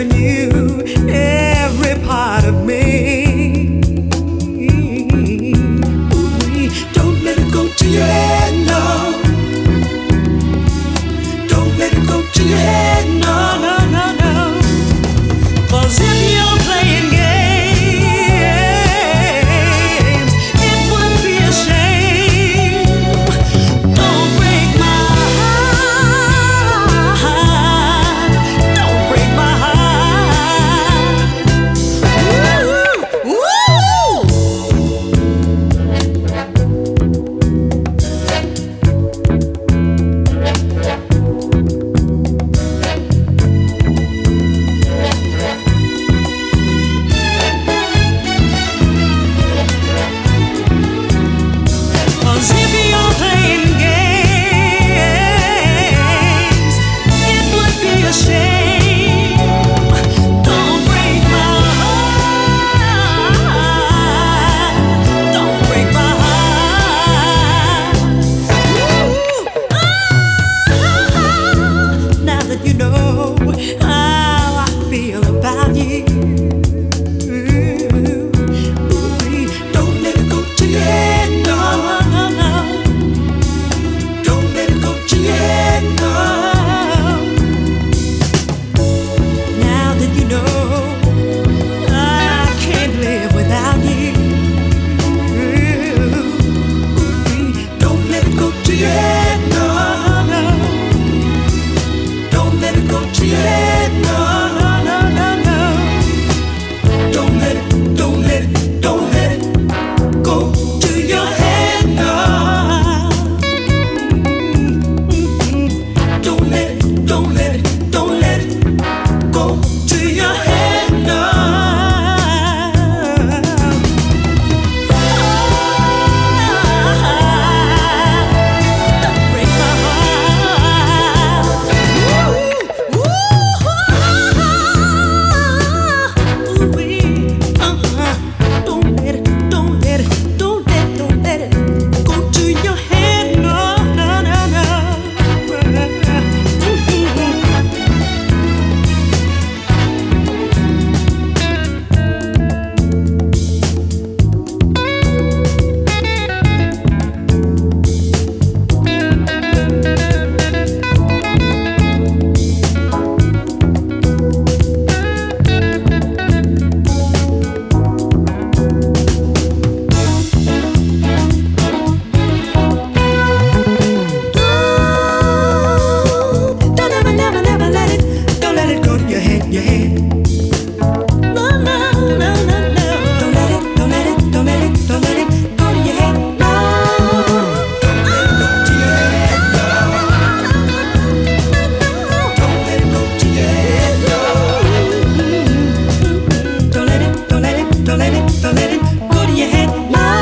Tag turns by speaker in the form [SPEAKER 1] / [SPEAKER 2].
[SPEAKER 1] giving you to you. don't let it go to your head.